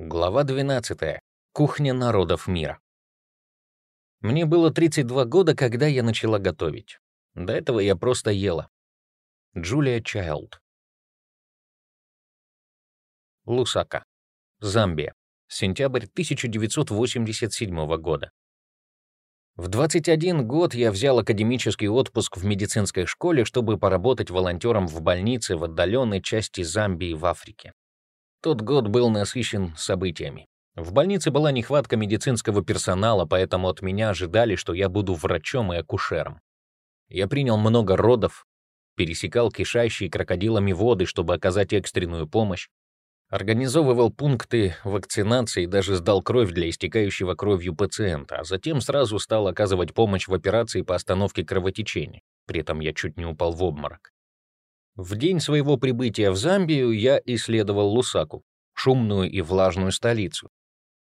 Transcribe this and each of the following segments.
Глава 12. Кухня народов мира. Мне было 32 года, когда я начала готовить. До этого я просто ела. Джулия Чайлд. Лусака. Замбия. Сентябрь 1987 года. В 21 год я взял академический отпуск в медицинской школе, чтобы поработать волонтером в больнице в отдаленной части Замбии в Африке. Тот год был насыщен событиями. В больнице была нехватка медицинского персонала, поэтому от меня ожидали, что я буду врачом и акушером. Я принял много родов, пересекал кишащие крокодилами воды, чтобы оказать экстренную помощь, организовывал пункты вакцинации и даже сдал кровь для истекающего кровью пациента, а затем сразу стал оказывать помощь в операции по остановке кровотечения. При этом я чуть не упал в обморок. В день своего прибытия в Замбию я исследовал Лусаку, шумную и влажную столицу.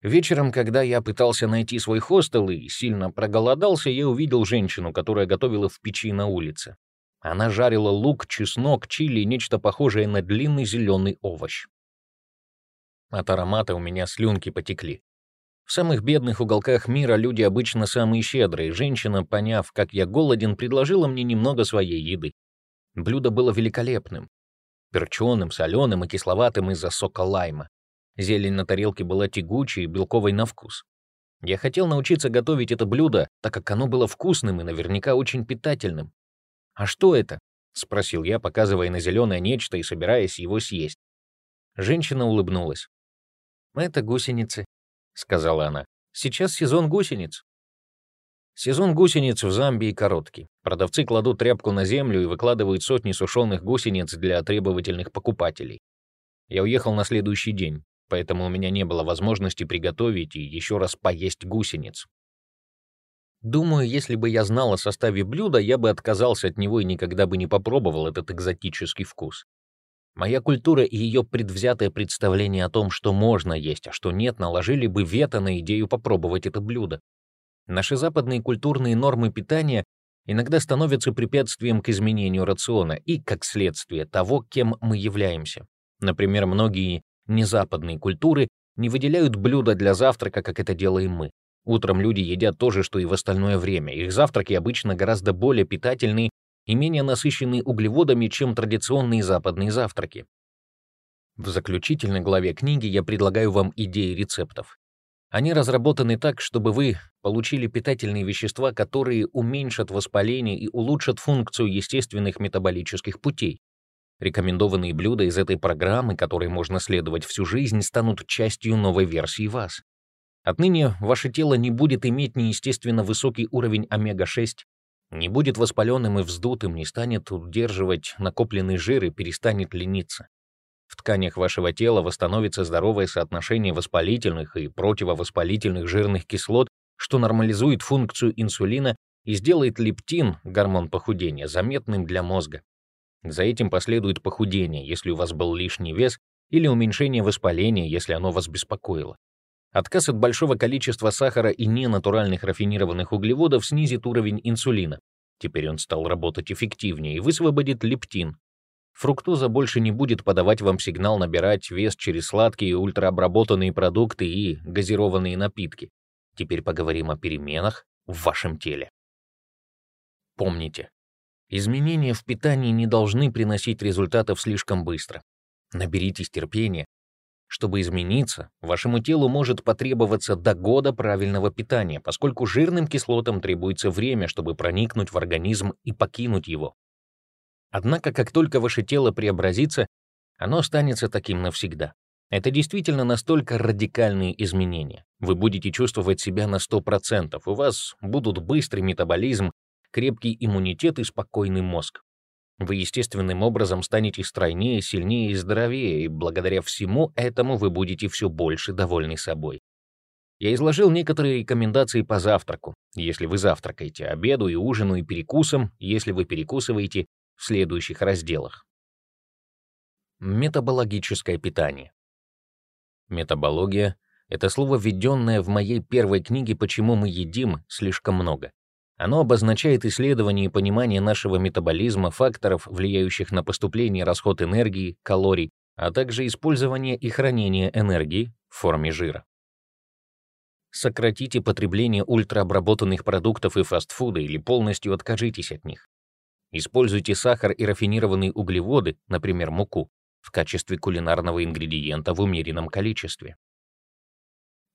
Вечером, когда я пытался найти свой хостел и сильно проголодался, я увидел женщину, которая готовила в печи на улице. Она жарила лук, чеснок, чили и нечто похожее на длинный зеленый овощ. От аромата у меня слюнки потекли. В самых бедных уголках мира люди обычно самые щедрые. Женщина, поняв, как я голоден, предложила мне немного своей еды. Блюдо было великолепным. Перченым, соленым и кисловатым из-за сока лайма. Зелень на тарелке была тягучей и белковой на вкус. Я хотел научиться готовить это блюдо, так как оно было вкусным и наверняка очень питательным. «А что это?» — спросил я, показывая на зеленое нечто и собираясь его съесть. Женщина улыбнулась. «Это гусеницы», — сказала она. «Сейчас сезон гусениц. Сезон гусениц в Замбии короткий. Продавцы кладут тряпку на землю и выкладывают сотни сушеных гусениц для требовательных покупателей. Я уехал на следующий день, поэтому у меня не было возможности приготовить и еще раз поесть гусениц. Думаю, если бы я знал о составе блюда, я бы отказался от него и никогда бы не попробовал этот экзотический вкус. Моя культура и ее предвзятое представление о том, что можно есть, а что нет, наложили бы вето на идею попробовать это блюдо. Наши западные культурные нормы питания иногда становятся препятствием к изменению рациона и, как следствие, того, кем мы являемся. Например, многие незападные культуры не выделяют блюда для завтрака, как это делаем мы. Утром люди едят то же, что и в остальное время. Их завтраки обычно гораздо более питательные и менее насыщенные углеводами, чем традиционные западные завтраки. В заключительной главе книги я предлагаю вам идеи рецептов. Они разработаны так, чтобы вы получили питательные вещества, которые уменьшат воспаление и улучшат функцию естественных метаболических путей. Рекомендованные блюда из этой программы, которые можно следовать всю жизнь, станут частью новой версии вас. Отныне ваше тело не будет иметь неестественно высокий уровень омега-6, не будет воспаленным и вздутым, не станет удерживать накопленный жир и перестанет лениться. В тканях вашего тела восстановится здоровое соотношение воспалительных и противовоспалительных жирных кислот, что нормализует функцию инсулина и сделает лептин, гормон похудения, заметным для мозга. За этим последует похудение, если у вас был лишний вес, или уменьшение воспаления, если оно вас беспокоило. Отказ от большого количества сахара и ненатуральных рафинированных углеводов снизит уровень инсулина. Теперь он стал работать эффективнее и высвободит лептин, Фруктоза больше не будет подавать вам сигнал набирать вес через сладкие ультраобработанные продукты и газированные напитки. Теперь поговорим о переменах в вашем теле. Помните, изменения в питании не должны приносить результатов слишком быстро. Наберитесь терпения. Чтобы измениться, вашему телу может потребоваться до года правильного питания, поскольку жирным кислотам требуется время, чтобы проникнуть в организм и покинуть его. Однако, как только ваше тело преобразится, оно останется таким навсегда. Это действительно настолько радикальные изменения. Вы будете чувствовать себя на 100%, у вас будут быстрый метаболизм, крепкий иммунитет и спокойный мозг. Вы естественным образом станете стройнее, сильнее и здоровее, и благодаря всему этому вы будете все больше довольны собой. Я изложил некоторые рекомендации по завтраку, если вы завтракаете, обеду и ужину и перекусом, если вы перекусываете, в следующих разделах. Метабологическое питание. Метабология — это слово, введенное в моей первой книге «Почему мы едим слишком много». Оно обозначает исследование и понимание нашего метаболизма, факторов, влияющих на поступление расход энергии, калорий, а также использование и хранение энергии, в форме жира. Сократите потребление ультраобработанных продуктов и фастфуда или полностью откажитесь от них. Используйте сахар и рафинированные углеводы, например, муку, в качестве кулинарного ингредиента в умеренном количестве.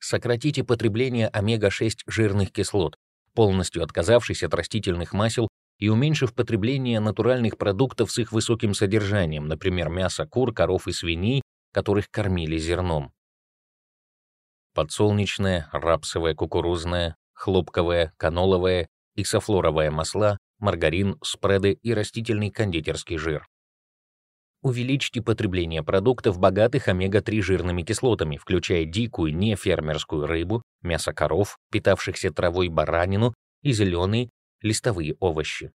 Сократите потребление омега-6 жирных кислот, полностью отказавшись от растительных масел и уменьшив потребление натуральных продуктов с их высоким содержанием, например, мяса кур, коров и свиней, которых кормили зерном. Подсолнечное, рапсовое, кукурузное, хлопковое, каноловое и софлоровое масла, маргарин, спреды и растительный кондитерский жир. Увеличьте потребление продуктов, богатых омега-3 жирными кислотами, включая дикую, нефермерскую рыбу, мясо коров, питавшихся травой баранину и зеленые листовые овощи.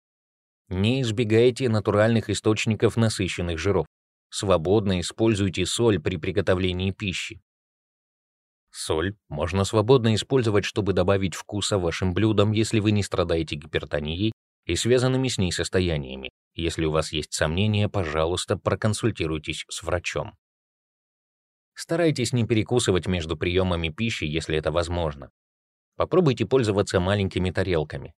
Не избегайте натуральных источников насыщенных жиров. Свободно используйте соль при приготовлении пищи. Соль можно свободно использовать, чтобы добавить вкуса вашим блюдам, если вы не страдаете гипертонией и связанными с ней состояниями. Если у вас есть сомнения, пожалуйста, проконсультируйтесь с врачом. Старайтесь не перекусывать между приемами пищи, если это возможно. Попробуйте пользоваться маленькими тарелками.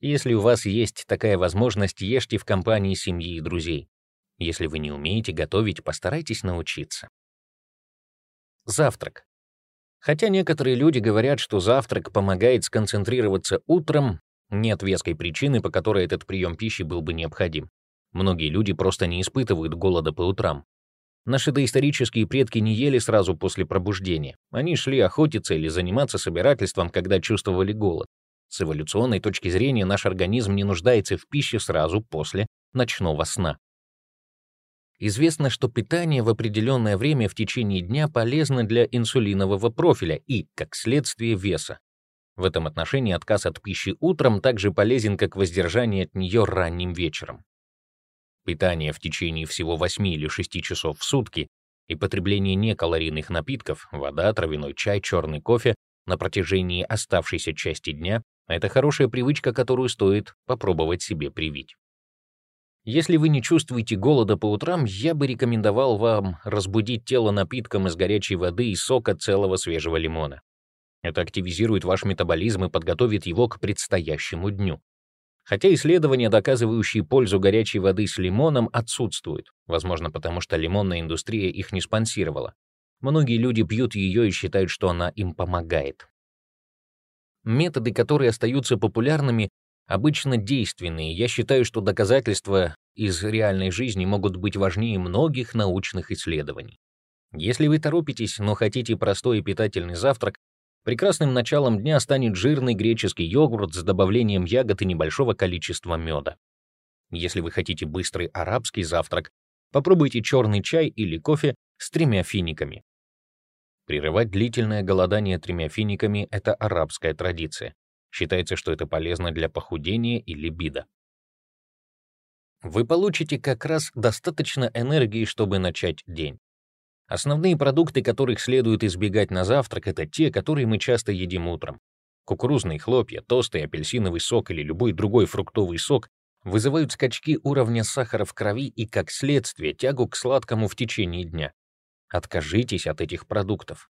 Если у вас есть такая возможность, ешьте в компании семьи и друзей. Если вы не умеете готовить, постарайтесь научиться. Завтрак. Хотя некоторые люди говорят, что завтрак помогает сконцентрироваться утром, нет веской причины, по которой этот прием пищи был бы необходим. Многие люди просто не испытывают голода по утрам. Наши доисторические предки не ели сразу после пробуждения. Они шли охотиться или заниматься собирательством, когда чувствовали голод. С эволюционной точки зрения наш организм не нуждается в пище сразу после ночного сна. Известно, что питание в определенное время в течение дня полезно для инсулинового профиля и, как следствие, веса. В этом отношении отказ от пищи утром также полезен, как воздержание от нее ранним вечером. Питание в течение всего 8 или 6 часов в сутки и потребление некалорийных напитков, вода, травяной чай, черный кофе на протяжении оставшейся части дня это хорошая привычка, которую стоит попробовать себе привить. Если вы не чувствуете голода по утрам, я бы рекомендовал вам разбудить тело напитком из горячей воды и сока целого свежего лимона. Это активизирует ваш метаболизм и подготовит его к предстоящему дню. Хотя исследования, доказывающие пользу горячей воды с лимоном, отсутствуют, возможно, потому что лимонная индустрия их не спонсировала. Многие люди пьют ее и считают, что она им помогает. Методы, которые остаются популярными, обычно действенные. Я считаю, что доказательства из реальной жизни могут быть важнее многих научных исследований. Если вы торопитесь, но хотите простой и питательный завтрак, прекрасным началом дня станет жирный греческий йогурт с добавлением ягод и небольшого количества меда. Если вы хотите быстрый арабский завтрак, попробуйте черный чай или кофе с тремя финиками. Прерывать длительное голодание тремя финиками — это арабская традиция. Считается, что это полезно для похудения и либидо. Вы получите как раз достаточно энергии, чтобы начать день. Основные продукты, которых следует избегать на завтрак, это те, которые мы часто едим утром. Кукурузные хлопья, тосты, апельсиновый сок или любой другой фруктовый сок вызывают скачки уровня сахара в крови и, как следствие, тягу к сладкому в течение дня. Откажитесь от этих продуктов.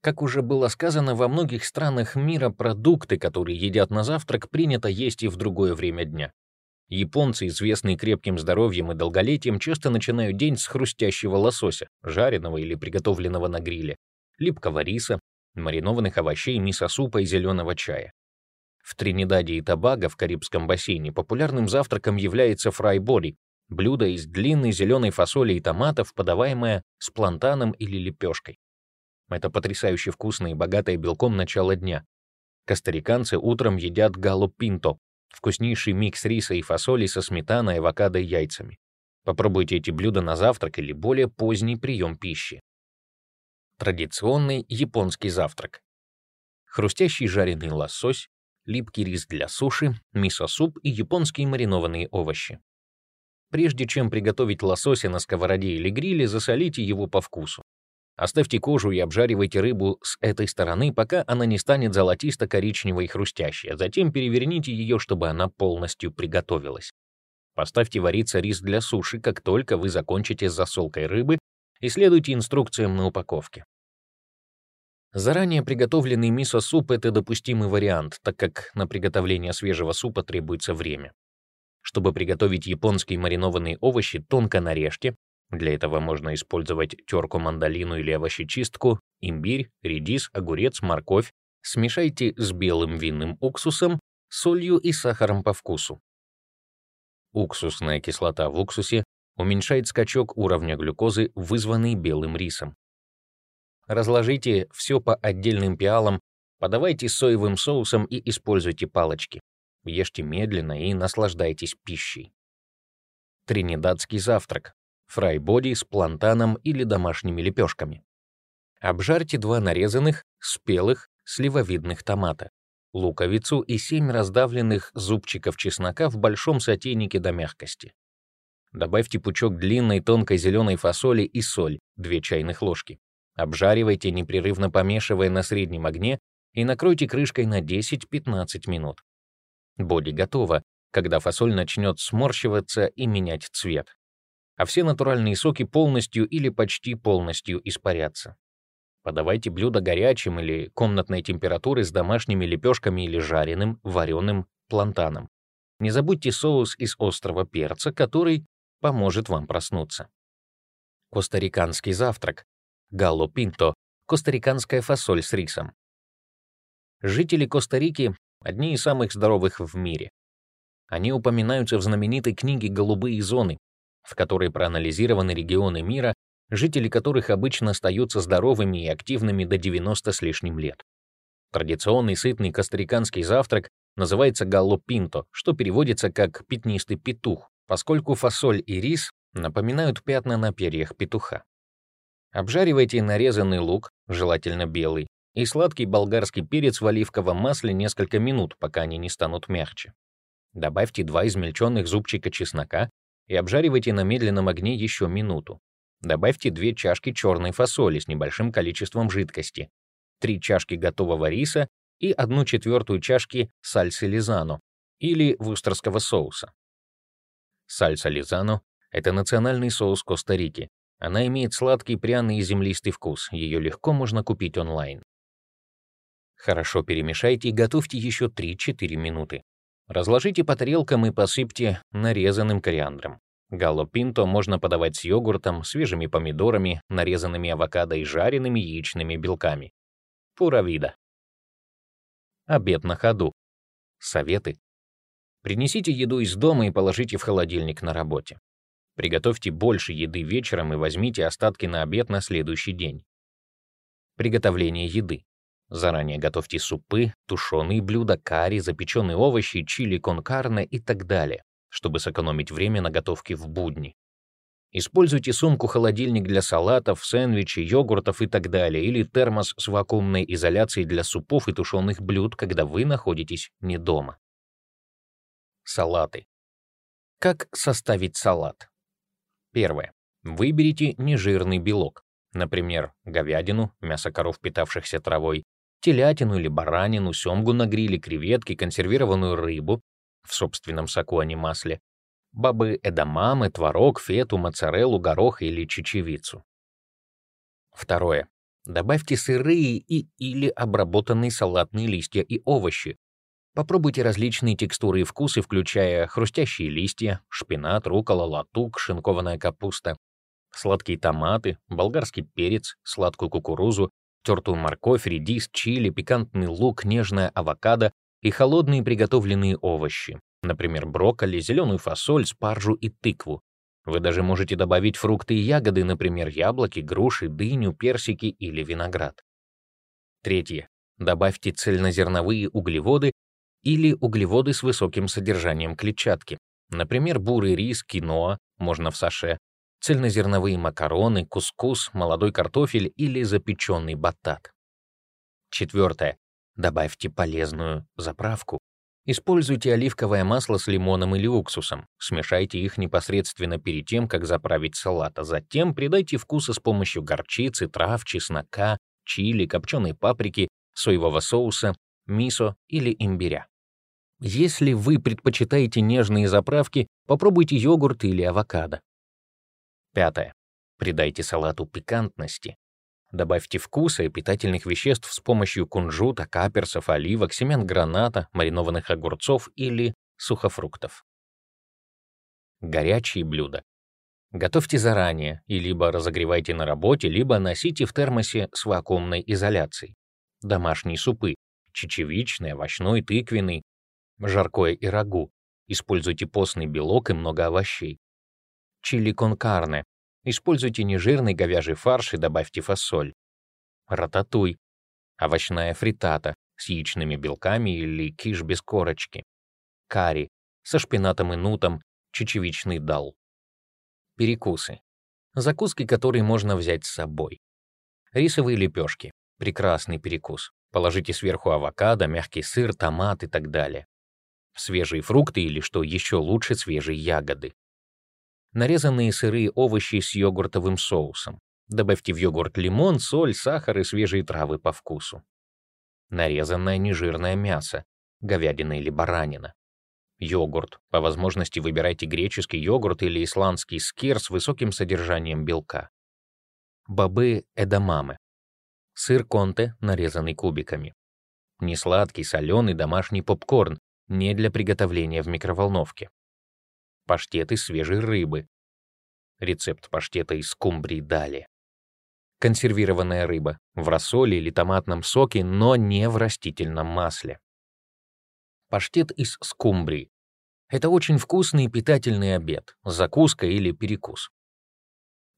Как уже было сказано, во многих странах мира продукты, которые едят на завтрак, принято есть и в другое время дня. Японцы, известные крепким здоровьем и долголетием, часто начинают день с хрустящего лосося, жареного или приготовленного на гриле, липкого риса, маринованных овощей, мисо-супа и зеленого чая. В Тринидаде и Тобаго в Карибском бассейне популярным завтраком является фрайбори, Блюдо из длинной зеленой фасоли и томатов, подаваемое с плантаном или лепешкой. Это потрясающе вкусное и богатое белком начало дня. Костариканцы утром едят галопинто, вкуснейший микс риса и фасоли со сметаной, авокадо и яйцами. Попробуйте эти блюда на завтрак или более поздний прием пищи. Традиционный японский завтрак. Хрустящий жареный лосось, липкий рис для суши, мисо-суп и японские маринованные овощи. Прежде чем приготовить лосося на сковороде или гриле, засолите его по вкусу. Оставьте кожу и обжаривайте рыбу с этой стороны, пока она не станет золотисто-коричневой и хрустящей, а затем переверните ее, чтобы она полностью приготовилась. Поставьте вариться рис для суши, как только вы закончите с засолкой рыбы, и следуйте инструкциям на упаковке. Заранее приготовленный мисо-суп — это допустимый вариант, так как на приготовление свежего супа требуется время. Чтобы приготовить японские маринованные овощи, тонко нарежьте. Для этого можно использовать терку мандолину или овощечистку, имбирь, редис, огурец, морковь. Смешайте с белым винным уксусом, солью и сахаром по вкусу. Уксусная кислота в уксусе уменьшает скачок уровня глюкозы, вызванный белым рисом. Разложите все по отдельным пиалам, подавайте соевым соусом и используйте палочки. Ешьте медленно и наслаждайтесь пищей. Тринидадский завтрак. Фрайбоди с плантаном или домашними лепешками. Обжарьте два нарезанных, спелых, сливовидных томата, луковицу и семь раздавленных зубчиков чеснока в большом сотейнике до мягкости. Добавьте пучок длинной тонкой зеленой фасоли и соль, 2 чайных ложки. Обжаривайте, непрерывно помешивая на среднем огне, и накройте крышкой на 10-15 минут. Боди готово, когда фасоль начнет сморщиваться и менять цвет. А все натуральные соки полностью или почти полностью испарятся. Подавайте блюдо горячим или комнатной температуры с домашними лепешками или жареным, вареным плантаном. Не забудьте соус из острого перца, который поможет вам проснуться. Костариканский завтрак галло пинто, костариканская фасоль с рисом. Жители Коста-Рики — одни из самых здоровых в мире. Они упоминаются в знаменитой книге «Голубые зоны», в которой проанализированы регионы мира, жители которых обычно остаются здоровыми и активными до 90 с лишним лет. Традиционный сытный костариканский завтрак называется галло пинто, что переводится как «пятнистый петух», поскольку фасоль и рис напоминают пятна на перьях петуха. Обжаривайте нарезанный лук, желательно белый, и сладкий болгарский перец в оливковом масле несколько минут, пока они не станут мягче. Добавьте два измельченных зубчика чеснока и обжаривайте на медленном огне еще минуту. Добавьте две чашки черной фасоли с небольшим количеством жидкости, три чашки готового риса и одну четвертую чашки сальсы лизано или вустерского соуса. Сальса лизано — это национальный соус Коста-Рики, она имеет сладкий, пряный и землистый вкус, ее легко можно купить онлайн. Хорошо перемешайте и готовьте еще 3-4 минуты. Разложите по тарелкам и посыпьте нарезанным кориандром. Галло пинто можно подавать с йогуртом, свежими помидорами, нарезанными авокадо и жареными яичными белками. Пура вида. Обед на ходу. Советы. Принесите еду из дома и положите в холодильник на работе. Приготовьте больше еды вечером и возьмите остатки на обед на следующий день. Приготовление еды. Заранее готовьте супы, тушеные блюда, карри, запеченные овощи, чили кон карне и так далее, чтобы сэкономить время на готовке в будни. Используйте сумку-холодильник для салатов, сэндвичей, йогуртов и так далее, или термос с вакуумной изоляцией для супов и тушеных блюд, когда вы находитесь не дома. Салаты. Как составить салат? Первое. Выберите нежирный белок, например, говядину, мясо коров, питавшихся травой, телятину или баранину, семгу на гриле, креветки, консервированную рыбу в собственном соку, а не масле, бобы эдамамы, творог, фету, моцареллу, горох или чечевицу. Второе. Добавьте сырые и или обработанные салатные листья и овощи, Попробуйте различные текстуры и вкусы, включая хрустящие листья, шпинат, рукола, латук, шинкованная капуста, сладкие томаты, болгарский перец, сладкую кукурузу, тертую морковь, редис, чили, пикантный лук, нежное авокадо и холодные приготовленные овощи, например, брокколи, зеленую фасоль, спаржу и тыкву. Вы даже можете добавить фрукты и ягоды, например, яблоки, груши, дыню, персики или виноград. Третье. Добавьте цельнозерновые углеводы или углеводы с высоким содержанием клетчатки. Например, бурый рис, киноа, можно в саше, цельнозерновые макароны, кускус, молодой картофель или запеченный батат. Четвертое. Добавьте полезную заправку. Используйте оливковое масло с лимоном или уксусом. Смешайте их непосредственно перед тем, как заправить салат, а затем придайте вкуса с помощью горчицы, трав, чеснока, чили, копченой паприки, соевого соуса, мисо или имбиря. Если вы предпочитаете нежные заправки, попробуйте йогурт или авокадо. Пятое. Придайте салату пикантности. Добавьте вкуса и питательных веществ с помощью кунжута, каперсов, оливок, семян граната, маринованных огурцов или сухофруктов. Горячие блюда. Готовьте заранее и либо разогревайте на работе, либо носите в термосе с вакуумной изоляцией. Домашние супы — чечевичный, овощной, тыквенный, жаркое и рагу. Используйте постный белок и много овощей. Чили кон карне. Используйте нежирный говяжий фарш и добавьте фасоль. Рататуй. Овощная фритата с яичными белками или киш без корочки. Карри со шпинатом и нутом, чечевичный дал перекусы. Закуски, которые можно взять с собой. Рисовые лепешки. Прекрасный перекус. Положите сверху авокадо, мягкий сыр, томат и так далее. Свежие фрукты или, что еще лучше, свежие ягоды. Нарезанные сырые овощи с йогуртовым соусом. Добавьте в йогурт лимон, соль, сахар и свежие травы по вкусу. Нарезанное нежирное мясо, говядина или баранина. Йогурт. По возможности выбирайте греческий йогурт или исландский скир с высоким содержанием белка. Бобы эдамамы. Сыр конте, нарезанный кубиками. Несладкий, соленый домашний попкорн, не для приготовления в микроволновке. Паштет из свежей рыбы. Рецепт паштета из скумбрии далее. Консервированная рыба в рассоле или томатном соке, но не в растительном масле. Паштет из скумбрии это очень вкусный и питательный обед, закуска или перекус.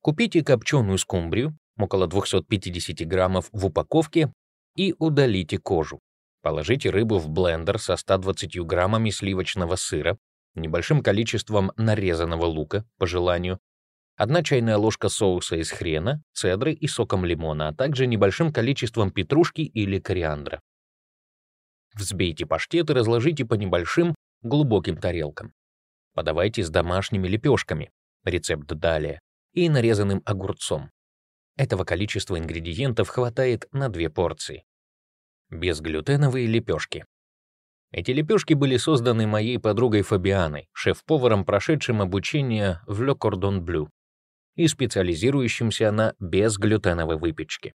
Купите копченую скумбрию, около 250 граммов в упаковке, и удалите кожу. Положите рыбу в блендер со 120 граммами сливочного сыра, небольшим количеством нарезанного лука, по желанию, одна чайная ложка соуса из хрена, цедры и соком лимона, а также небольшим количеством петрушки или кориандра. Взбейте паштет и разложите по небольшим глубоким тарелкам. Подавайте с домашними лепешками, рецепт далее, и нарезанным огурцом. Этого количества ингредиентов хватает на две порции. Безглютеновые лепешки. Эти лепешки были созданы моей подругой Фабианой, шеф-поваром, прошедшим обучение в Le Cordon Bleu и специализирующимся на безглютеновой выпечке.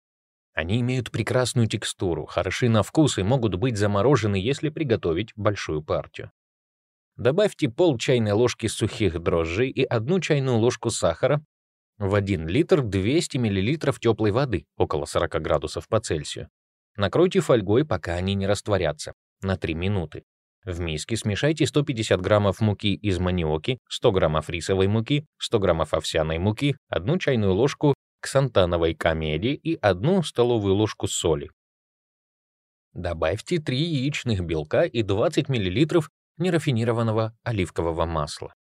Они имеют прекрасную текстуру, хороши на вкус и могут быть заморожены, если приготовить большую партию. Добавьте пол чайной ложки сухих дрожжей и одну чайную ложку сахара в 1 литр 200 мл теплой воды, около 40 градусов по Цельсию. Накройте фольгой, пока они не растворятся, на 3 минуты. В миске смешайте 150 граммов муки из маниоки, 100 граммов рисовой муки, 100 граммов овсяной муки, одну чайную ложку ксантановой комедии и одну столовую ложку соли. Добавьте 3 яичных белка и 20 мл нерафинированного оливкового масла.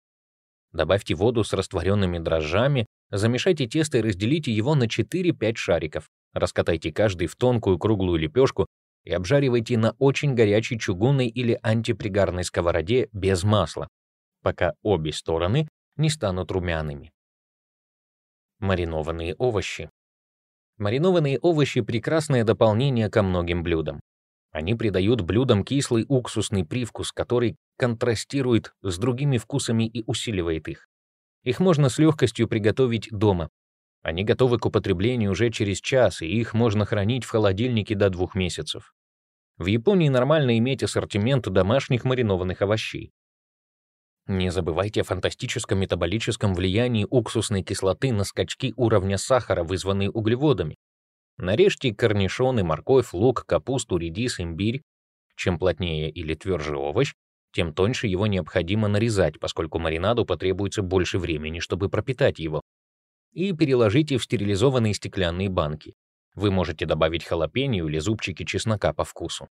Добавьте воду с растворенными дрожжами, замешайте тесто и разделите его на 4-5 шариков. Раскатайте каждый в тонкую круглую лепешку и обжаривайте на очень горячей чугунной или антипригарной сковороде без масла, пока обе стороны не станут румяными. Маринованные овощи. Маринованные овощи — прекрасное дополнение ко многим блюдам. Они придают блюдам кислый уксусный привкус, который контрастирует с другими вкусами и усиливает их. Их можно с легкостью приготовить дома. Они готовы к употреблению уже через час, и их можно хранить в холодильнике до двух месяцев. В Японии нормально иметь ассортимент домашних маринованных овощей. Не забывайте о фантастическом метаболическом влиянии уксусной кислоты на скачки уровня сахара, вызванные углеводами. Нарежьте корнишоны, морковь, лук, капусту, редис, имбирь. Чем плотнее или тверже овощ, тем тоньше его необходимо нарезать, поскольку маринаду потребуется больше времени, чтобы пропитать его. И переложите в стерилизованные стеклянные банки. Вы можете добавить халапеньо или зубчики чеснока по вкусу.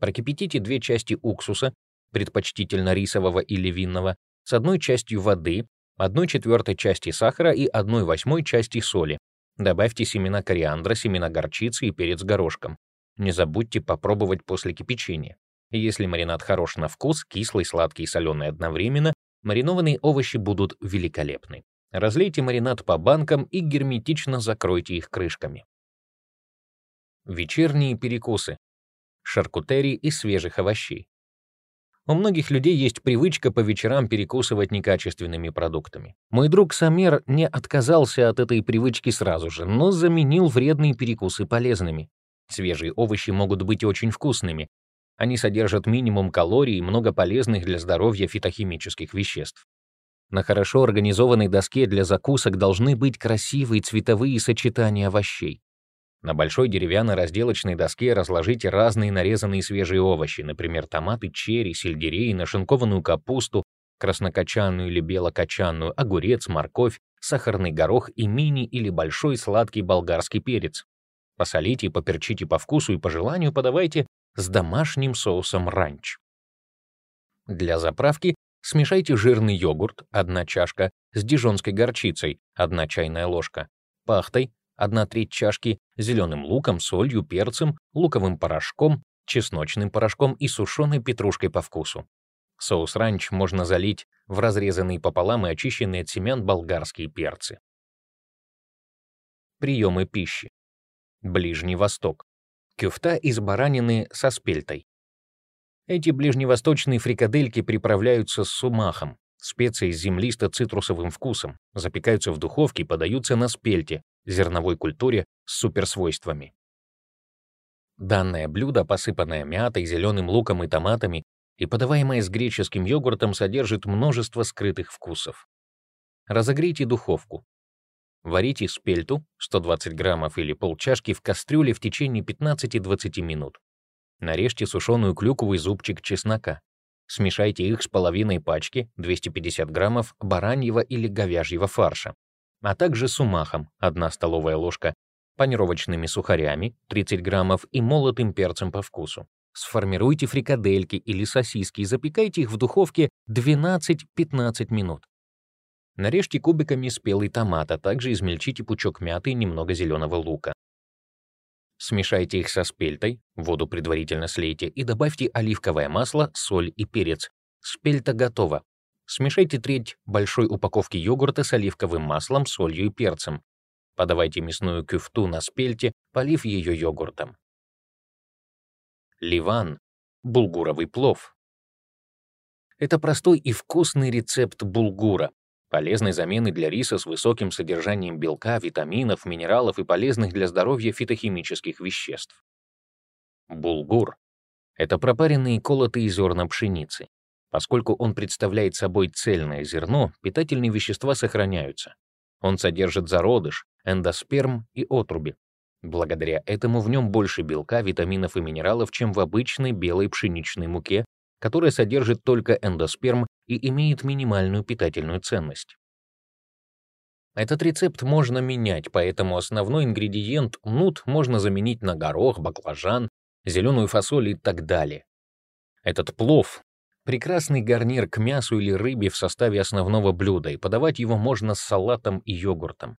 Прокипятите две части уксуса, предпочтительно рисового или винного, с одной частью воды, одной четвертой части сахара и одной восьмой части соли, Добавьте семена кориандра, семена горчицы и перец горошком. Не забудьте попробовать после кипячения. Если маринад хорош на вкус, кислый, сладкий и соленый одновременно, маринованные овощи будут великолепны. Разлейте маринад по банкам и герметично закройте их крышками. Вечерние перекусы. Шаркутерии из свежих овощей. У многих людей есть привычка по вечерам перекусывать некачественными продуктами. Мой друг Самер не отказался от этой привычки сразу же, но заменил вредные перекусы полезными. Свежие овощи могут быть очень вкусными. Они содержат минимум калорий и много полезных для здоровья фитохимических веществ. На хорошо организованной доске для закусок должны быть красивые цветовые сочетания овощей. На большой деревянной разделочной доске разложите разные нарезанные свежие овощи, например, томаты, черри, сельдерей, нашинкованную капусту, краснокочанную или белокочанную, огурец, морковь, сахарный горох и мини или большой сладкий болгарский перец. Посолите и поперчите по вкусу и по желанию подавайте с домашним соусом ранч. Для заправки смешайте жирный йогурт, 1 чашка, с дижонской горчицей, 1 чайная ложка, пахтой, 1 треть чашки, зеленым луком, солью, перцем, луковым порошком, чесночным порошком и сушеной петрушкой по вкусу. Соус ранч можно залить в разрезанные пополам и очищенные от семян болгарские перцы. Приемы пищи. Ближний Восток. Кюфта из баранины со спельтой. Эти ближневосточные фрикадельки приправляются с сумахом, специей с землисто-цитрусовым вкусом, запекаются в духовке и подаются на спельте, зерновой культуре с суперсвойствами. Данное блюдо, посыпанное мятой, зеленым луком и томатами и подаваемое с греческим йогуртом, содержит множество скрытых вкусов. Разогрейте духовку. Варите спельту 120 граммов или полчашки в кастрюле в течение 15-20 минут. Нарежьте сушеную клюкву зубчик чеснока. Смешайте их с половиной пачки 250 граммов бараньего или говяжьего фарша а также сумахом 1 столовая ложка, панировочными сухарями 30 граммов и молотым перцем по вкусу. Сформируйте фрикадельки или сосиски и запекайте их в духовке 12-15 минут. Нарежьте кубиками спелый томат, а также измельчите пучок мяты и немного зеленого лука. Смешайте их со спельтой, воду предварительно слейте и добавьте оливковое масло, соль и перец. Спельта готова. Смешайте треть большой упаковки йогурта с оливковым маслом, солью и перцем. Подавайте мясную кюфту на спельте, полив ее йогуртом. Ливан — булгуровый плов. Это простой и вкусный рецепт булгура, полезной замены для риса с высоким содержанием белка, витаминов, минералов и полезных для здоровья фитохимических веществ. Булгур — это пропаренные колотые зерна пшеницы. Поскольку он представляет собой цельное зерно, питательные вещества сохраняются. Он содержит зародыш, эндосперм и отруби. Благодаря этому в нем больше белка, витаминов и минералов, чем в обычной белой пшеничной муке, которая содержит только эндосперм и имеет минимальную питательную ценность. Этот рецепт можно менять, поэтому основной ингредиент нут можно заменить на горох, баклажан, зеленую фасоль и так далее. Этот плов Прекрасный гарнир к мясу или рыбе в составе основного блюда, и подавать его можно с салатом и йогуртом.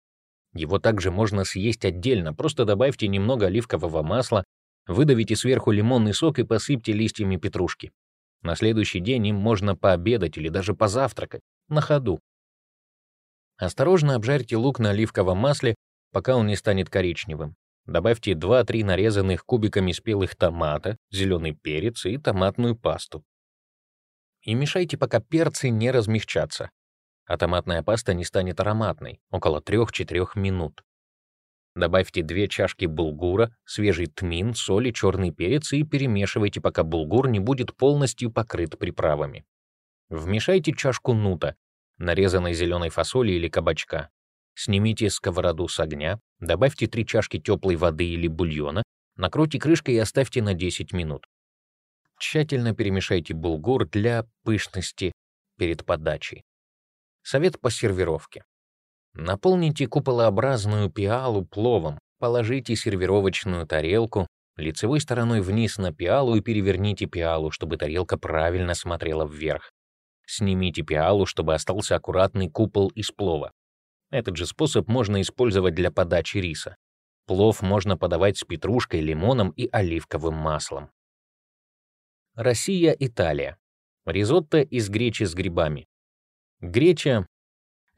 Его также можно съесть отдельно, просто добавьте немного оливкового масла, выдавите сверху лимонный сок и посыпьте листьями петрушки. На следующий день им можно пообедать или даже позавтракать, на ходу. Осторожно обжарьте лук на оливковом масле, пока он не станет коричневым. Добавьте 2-3 нарезанных кубиками спелых томата, зеленый перец и томатную пасту и мешайте, пока перцы не размягчатся, а томатная паста не станет ароматной, около 3-4 минут. Добавьте 2 чашки булгура, свежий тмин, соль и черный перец и перемешивайте, пока булгур не будет полностью покрыт приправами. Вмешайте чашку нута, нарезанной зеленой фасоли или кабачка. Снимите сковороду с огня, добавьте 3 чашки теплой воды или бульона, накройте крышкой и оставьте на 10 минут. Тщательно перемешайте булгур для пышности перед подачей. Совет по сервировке. Наполните куполообразную пиалу пловом, положите сервировочную тарелку лицевой стороной вниз на пиалу и переверните пиалу, чтобы тарелка правильно смотрела вверх. Снимите пиалу, чтобы остался аккуратный купол из плова. Этот же способ можно использовать для подачи риса. Плов можно подавать с петрушкой, лимоном и оливковым маслом. Россия, Италия. Ризотто из гречи с грибами. Греча —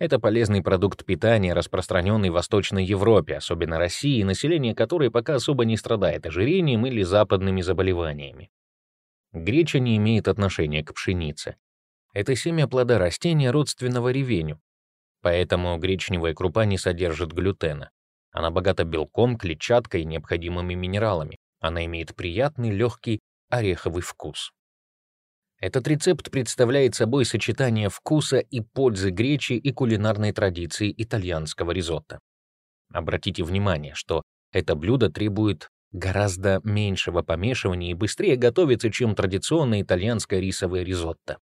это полезный продукт питания, распространенный в Восточной Европе, особенно России, население которой пока особо не страдает ожирением или западными заболеваниями. Греча не имеет отношения к пшенице. Это семя плода растения, родственного ревеню. Поэтому гречневая крупа не содержит глютена. Она богата белком, клетчаткой и необходимыми минералами. Она имеет приятный, легкий ореховый вкус. Этот рецепт представляет собой сочетание вкуса и пользы гречи и кулинарной традиции итальянского ризотто. Обратите внимание, что это блюдо требует гораздо меньшего помешивания и быстрее готовится, чем традиционное итальянское рисовое ризотто.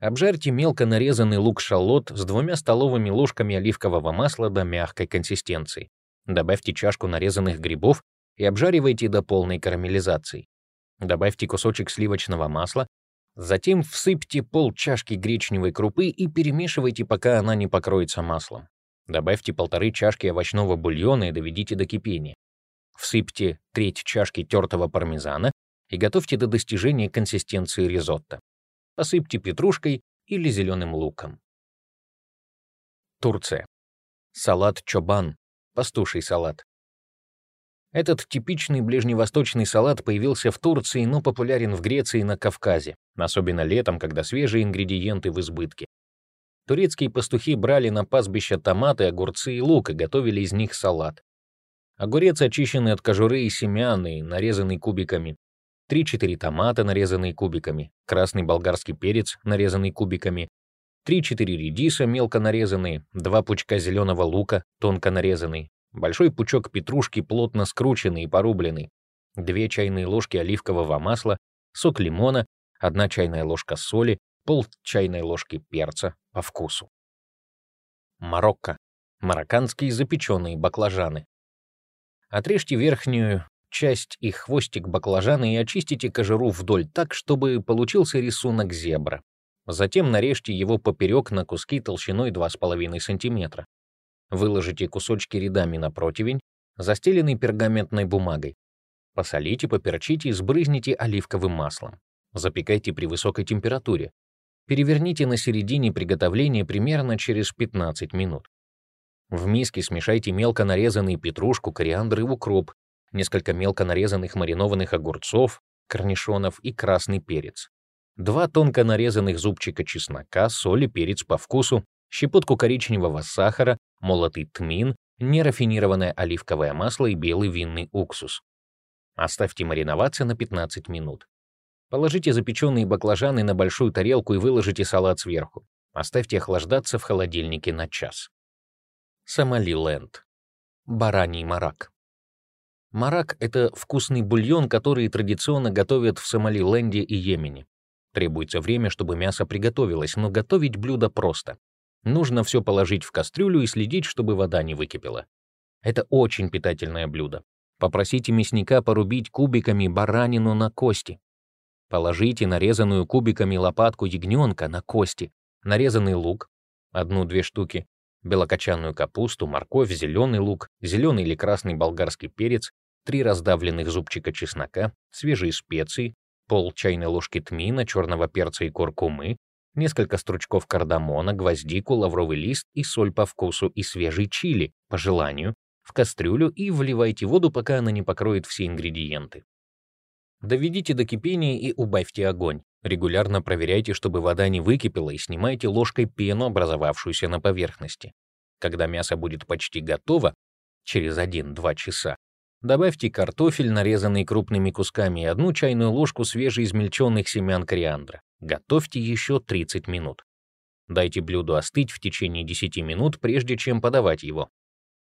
Обжарьте мелко нарезанный лук-шалот с двумя столовыми ложками оливкового масла до мягкой консистенции. Добавьте чашку нарезанных грибов и обжаривайте до полной карамелизации. Добавьте кусочек сливочного масла, затем всыпьте пол чашки гречневой крупы и перемешивайте, пока она не покроется маслом. Добавьте полторы чашки овощного бульона и доведите до кипения. Всыпьте треть чашки тертого пармезана и готовьте до достижения консистенции ризотто. Посыпьте петрушкой или зеленым луком. Турция. Салат чобан, пастуший салат. Этот типичный ближневосточный салат появился в Турции, но популярен в Греции и на Кавказе, особенно летом, когда свежие ингредиенты в избытке. Турецкие пастухи брали на пастбище томаты, огурцы и лук и готовили из них салат. Огурец, очищенный от кожуры и семян и нарезанный кубиками. 3-4 томата, нарезанные кубиками. Красный болгарский перец, нарезанный кубиками. 3-4 редиса, мелко нарезанные. 2 пучка зеленого лука, тонко нарезанный большой пучок петрушки, плотно скрученный и порубленный, две чайные ложки оливкового масла, сок лимона, одна чайная ложка соли, пол чайной ложки перца по вкусу. Марокко. Марокканские запеченные баклажаны. Отрежьте верхнюю часть и хвостик баклажана и очистите кожуру вдоль так, чтобы получился рисунок зебра. Затем нарежьте его поперек на куски толщиной 2,5 см. Выложите кусочки рядами на противень, застеленный пергаментной бумагой. Посолите, поперчите и сбрызните оливковым маслом. Запекайте при высокой температуре. Переверните на середине приготовления примерно через 15 минут. В миске смешайте мелко нарезанный петрушку, кориандр и укроп, несколько мелко нарезанных маринованных огурцов, корнишонов и красный перец. Два тонко нарезанных зубчика чеснока, соль и перец по вкусу, щепотку коричневого сахара, молотый тмин, нерафинированное оливковое масло и белый винный уксус. Оставьте мариноваться на 15 минут. Положите запеченные баклажаны на большую тарелку и выложите салат сверху. Оставьте охлаждаться в холодильнике на час. Сомалиленд. Бараний марак. Марак — это вкусный бульон, который традиционно готовят в Сомалиленде и Йемене. Требуется время, чтобы мясо приготовилось, но готовить блюдо просто. Нужно все положить в кастрюлю и следить, чтобы вода не выкипела. Это очень питательное блюдо. Попросите мясника порубить кубиками баранину на кости. Положите нарезанную кубиками лопатку ягненка на кости, нарезанный лук, одну-две штуки, белокочанную капусту, морковь, зеленый лук, зеленый или красный болгарский перец, три раздавленных зубчика чеснока, свежие специи, пол чайной ложки тмина, черного перца и куркумы, несколько стручков кардамона, гвоздику, лавровый лист и соль по вкусу и свежий чили, по желанию, в кастрюлю и вливайте воду, пока она не покроет все ингредиенты. Доведите до кипения и убавьте огонь. Регулярно проверяйте, чтобы вода не выкипела, и снимайте ложкой пену, образовавшуюся на поверхности. Когда мясо будет почти готово, через 1-2 часа, добавьте картофель, нарезанный крупными кусками, и одну чайную ложку свежеизмельченных семян кориандра. Готовьте еще 30 минут. Дайте блюду остыть в течение 10 минут, прежде чем подавать его.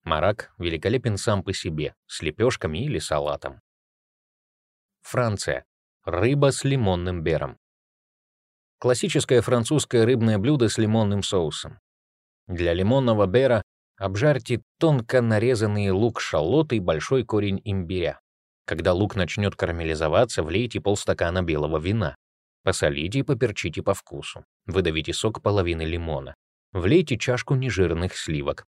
Марак великолепен сам по себе, с лепешками или салатом. Франция. Рыба с лимонным бером. Классическое французское рыбное блюдо с лимонным соусом. Для лимонного бера обжарьте тонко нарезанный лук-шалот и большой корень имбиря. Когда лук начнет карамелизоваться, влейте полстакана белого вина. Посолите и поперчите по вкусу. Выдавите сок половины лимона. Влейте чашку нежирных сливок.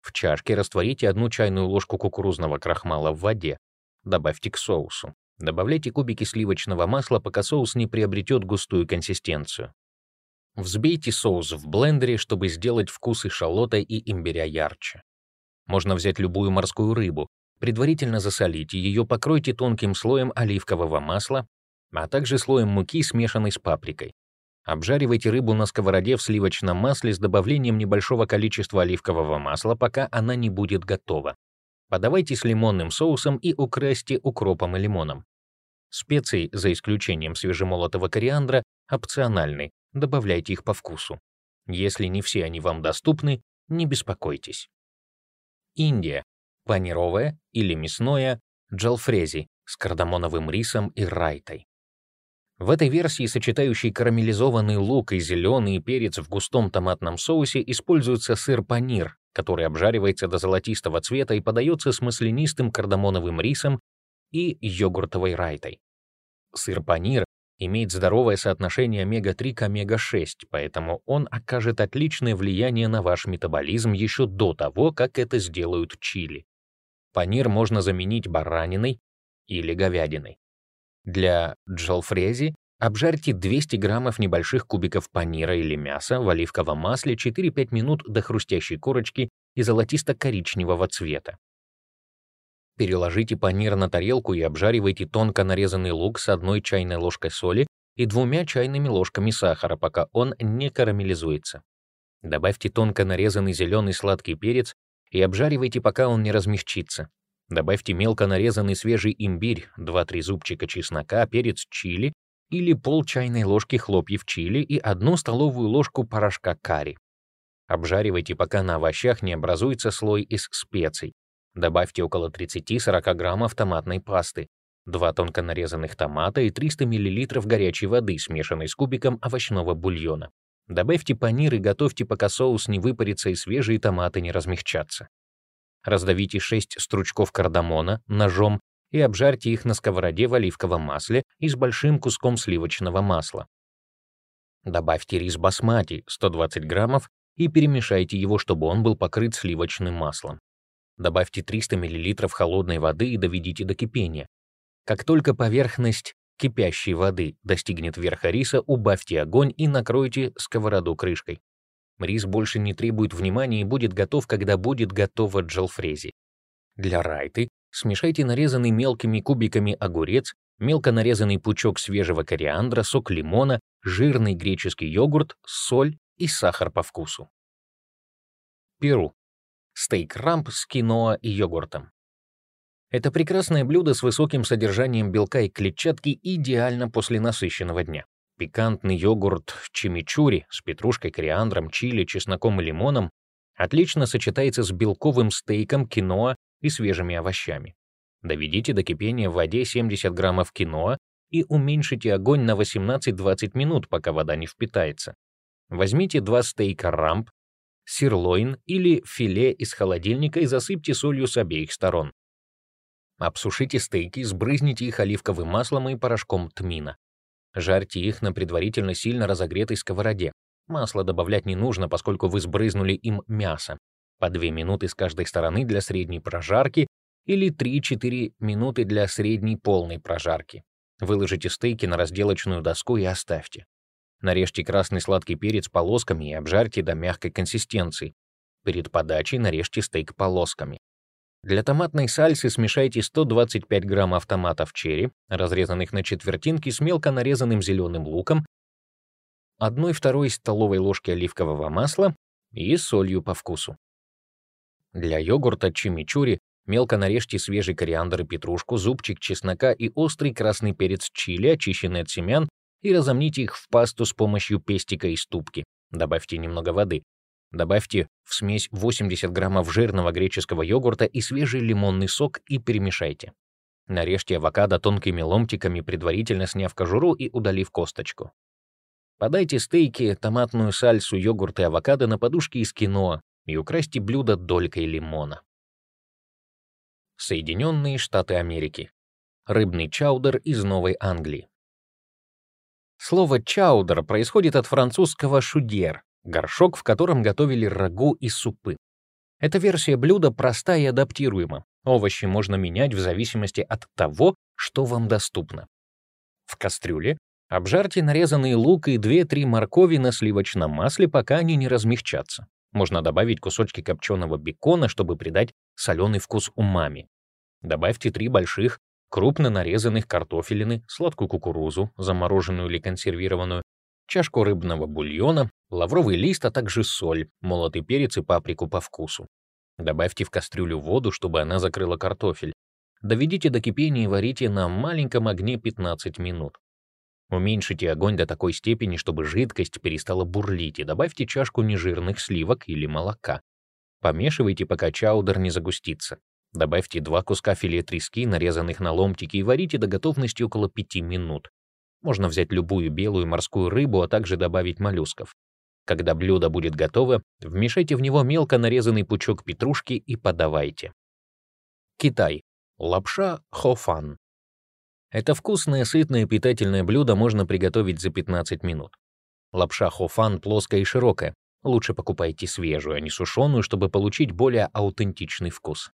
В чашке растворите одну чайную ложку кукурузного крахмала в воде. Добавьте к соусу. Добавляйте кубики сливочного масла, пока соус не приобретет густую консистенцию. Взбейте соус в блендере, чтобы сделать вкусы шалота и имбиря ярче. Можно взять любую морскую рыбу, предварительно засолите ее, покройте тонким слоем оливкового масла, а также слоем муки, смешанной с паприкой. Обжаривайте рыбу на сковороде в сливочном масле с добавлением небольшого количества оливкового масла, пока она не будет готова. Подавайте с лимонным соусом и украсьте укропом и лимоном. Специи, за исключением свежемолотого кориандра, опциональны, добавляйте их по вкусу. Если не все они вам доступны, не беспокойтесь. Индия. Панировое или мясное джалфрези с кардамоновым рисом и райтой. В этой версии, сочетающей карамелизованный лук и зеленый перец в густом томатном соусе, используется сыр панир, который обжаривается до золотистого цвета и подается с маслянистым кардамоновым рисом и йогуртовой райтой. Сыр панир имеет здоровое соотношение омега-3 к омега-6, поэтому он окажет отличное влияние на ваш метаболизм еще до того, как это сделают чили. Панир можно заменить бараниной или говядиной. Для джалфрези обжарьте 200 граммов небольших кубиков панира или мяса в оливковом масле 4-5 минут до хрустящей корочки и золотисто-коричневого цвета. Переложите панир на тарелку и обжаривайте тонко нарезанный лук с одной чайной ложкой соли и двумя чайными ложками сахара, пока он не карамелизуется. Добавьте тонко нарезанный зеленый сладкий перец и обжаривайте, пока он не размягчится. Добавьте мелко нарезанный свежий имбирь, 2-3 зубчика чеснока, перец чили или пол чайной ложки хлопьев чили и одну столовую ложку порошка карри. Обжаривайте, пока на овощах не образуется слой из специй. Добавьте около 30-40 граммов томатной пасты, 2 тонко нарезанных томата и 300 мл горячей воды, смешанной с кубиком овощного бульона. Добавьте панир и готовьте, пока соус не выпарится и свежие томаты не размягчатся. Раздавите 6 стручков кардамона ножом и обжарьте их на сковороде в оливковом масле и с большим куском сливочного масла. Добавьте рис басмати 120 граммов и перемешайте его, чтобы он был покрыт сливочным маслом. Добавьте 300 мл холодной воды и доведите до кипения. Как только поверхность кипящей воды достигнет верха риса, убавьте огонь и накройте сковороду крышкой. Рис больше не требует внимания и будет готов, когда будет готова джалфрези. Для райты смешайте нарезанный мелкими кубиками огурец, мелко нарезанный пучок свежего кориандра, сок лимона, жирный греческий йогурт, соль и сахар по вкусу. Перу. Стейк-рамп с киноа и йогуртом. Это прекрасное блюдо с высоким содержанием белка и клетчатки идеально после насыщенного дня. Пикантный йогурт чимичури с петрушкой, кориандром, чили, чесноком и лимоном отлично сочетается с белковым стейком, киноа и свежими овощами. Доведите до кипения в воде 70 граммов киноа и уменьшите огонь на 18-20 минут, пока вода не впитается. Возьмите два стейка рамп, сирлоин или филе из холодильника и засыпьте солью с обеих сторон. Обсушите стейки, сбрызните их оливковым маслом и порошком тмина. Жарьте их на предварительно сильно разогретой сковороде. Масло добавлять не нужно, поскольку вы сбрызнули им мясо. По 2 минуты с каждой стороны для средней прожарки или 3-4 минуты для средней полной прожарки. Выложите стейки на разделочную доску и оставьте. Нарежьте красный сладкий перец полосками и обжарьте до мягкой консистенции. Перед подачей нарежьте стейк полосками. Для томатной сальсы смешайте 125 граммов томатов черри, разрезанных на четвертинки с мелко нарезанным зеленым луком, 1-2 столовой ложки оливкового масла и солью по вкусу. Для йогурта чимичури мелко нарежьте свежий кориандр и петрушку, зубчик чеснока и острый красный перец чили, очищенный от семян, и разомните их в пасту с помощью пестика и ступки. Добавьте немного воды. Добавьте в смесь 80 граммов жирного греческого йогурта и свежий лимонный сок и перемешайте. Нарежьте авокадо тонкими ломтиками, предварительно сняв кожуру и удалив косточку. Подайте стейки, томатную сальсу, йогурт и авокадо на подушке из киноа и украсьте блюдо долькой лимона. Соединенные Штаты Америки. Рыбный чаудер из Новой Англии. Слово «чаудер» происходит от французского «шудьер», горшок, в котором готовили рагу и супы. Эта версия блюда проста и адаптируема. Овощи можно менять в зависимости от того, что вам доступно. В кастрюле обжарьте нарезанный лук и 2-3 моркови на сливочном масле, пока они не размягчатся. Можно добавить кусочки копченого бекона, чтобы придать соленый вкус умами. Добавьте 3 больших крупно нарезанных картофелины, сладкую кукурузу, замороженную или консервированную, чашку рыбного бульона, лавровый лист, а также соль, молотый перец и паприку по вкусу. Добавьте в кастрюлю воду, чтобы она закрыла картофель. Доведите до кипения и варите на маленьком огне 15 минут. Уменьшите огонь до такой степени, чтобы жидкость перестала бурлить, и добавьте чашку нежирных сливок или молока. Помешивайте, пока чаудер не загустится. Добавьте два куска филе трески, нарезанных на ломтики, и варите до готовности около 5 минут. Можно взять любую белую морскую рыбу, а также добавить моллюсков. Когда блюдо будет готово, вмешайте в него мелко нарезанный пучок петрушки и подавайте. Китай. Лапша хофан. Это вкусное, сытное, питательное блюдо можно приготовить за 15 минут. Лапша хофан плоская и широкая. Лучше покупайте свежую, а не сушеную, чтобы получить более аутентичный вкус.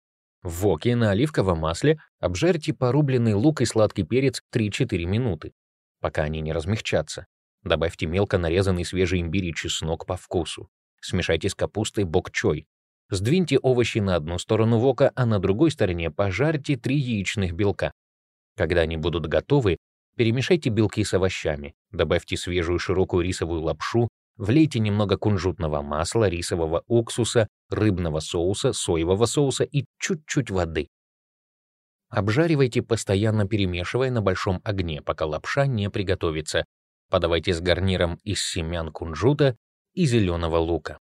В воке на оливковом масле обжарьте порубленный лук и сладкий перец 3-4 минуты, пока они не размягчатся. Добавьте мелко нарезанный свежий имбирь и чеснок по вкусу. Смешайте с капустой бок-чой. Сдвиньте овощи на одну сторону вока, а на другой стороне пожарьте три яичных белка. Когда они будут готовы, перемешайте белки с овощами, добавьте свежую широкую рисовую лапшу, Влейте немного кунжутного масла, рисового уксуса, рыбного соуса, соевого соуса и чуть-чуть воды. Обжаривайте, постоянно перемешивая на большом огне, пока лапша не приготовится. Подавайте с гарниром из семян кунжута и зеленого лука.